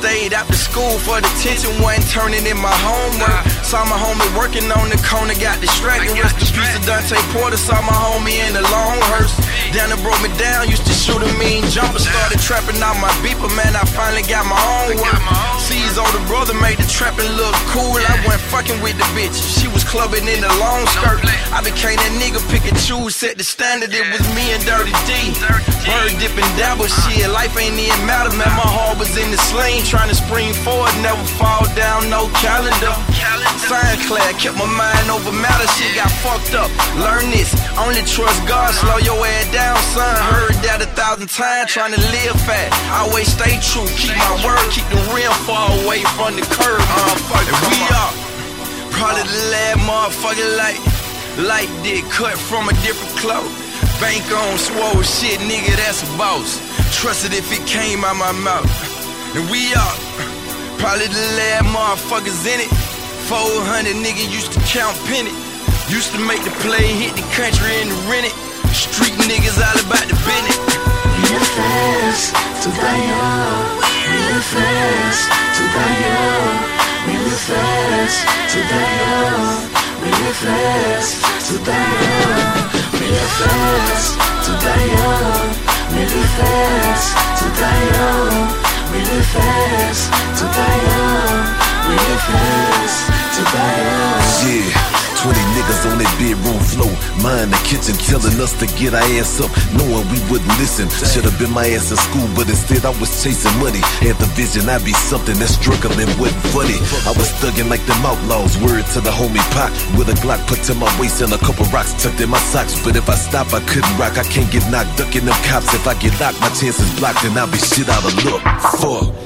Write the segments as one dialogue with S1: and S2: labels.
S1: stayed after school for detention, wasn't turning in my homework. Saw my homie working on the corner, got distracted. Rest in peace to Dante Porter, saw my homie in the long hearse. Down and broke me down, used to shoot a mean jumper. Started trapping out my beeper, man, I finally got my own work. C's older brother made the trapping look cool. I went fucking with the bitch. She was clubbing in the long skirt. I became that nigga pick and choose, set the standard. It was me and Dirty D. Bird dipping dabble shit. Life ain't even matter, man. My heart was in the sling, trying to spring forward, never fall down, no calendar. Sign clad, kept my mind over matter, shit got fucked up. Learn this, only trust God, slow your ass down, son. Heard that a thousand times, trying to live fast. Always stay true, keep my word, keep the rim far away from the curb, motherfucker. We are probably the last motherfucker like, like did cut from a different cloth. Bank on swole shit, nigga, that's a boss. Trust it if it came out my mouth. And we are probably the last motherfuckers in it. 400 nigga used to count penny. Used to make the play, hit the country and rent it. Street niggas all about the business.
S2: We live fast to young. We live fast to young. We live fast to young. We live fast to young. We live fast to young. We live fast to die too fast.
S3: Too Mine the kitchen telling us to get our ass up, knowing we wouldn't listen. Should've been my ass in school, but instead I was chasing money. Had the vision I'd be something that struggling wasn't funny. I was thugging like them outlaws, word to the homie Pac. With a Glock put to my waist and a couple rocks tucked in my socks. But if I stop, I couldn't rock. I can't get knocked, ducking them cops. If I get locked, my chances blocked, and I'll be shit out of luck. Fuck.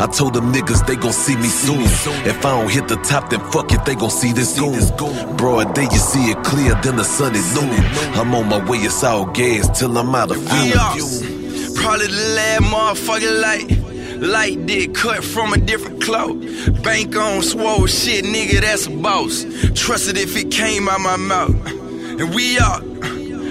S3: I told them niggas they gon' see me soon. If I don't hit the top, then fuck it, they gon' see this goon. Broad day, you see it clear, then the sun is noon. I'm on my way, it's all gas till I'm out of fumes.
S1: Probably the last motherfucker like. Light did cut from a different cloth. Bank on swole shit, nigga, that's a boss. Trust it if it came out my mouth. And we are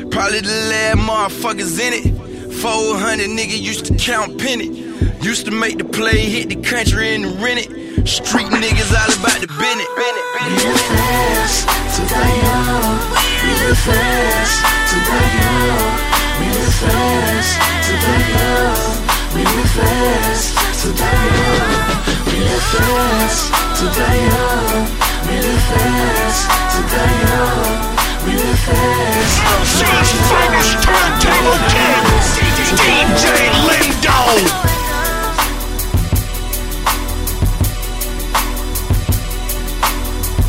S1: probably the last motherfuckers in it. 400 nigga used to count penny. Used to make the play, hit the country and rent it. Street niggas all about the Bennett.
S2: Bennett, Bennett. You're fast, to die young. We live fast, to die young. We live fast, to die young. We live fast, to die young. We live fast, to die young.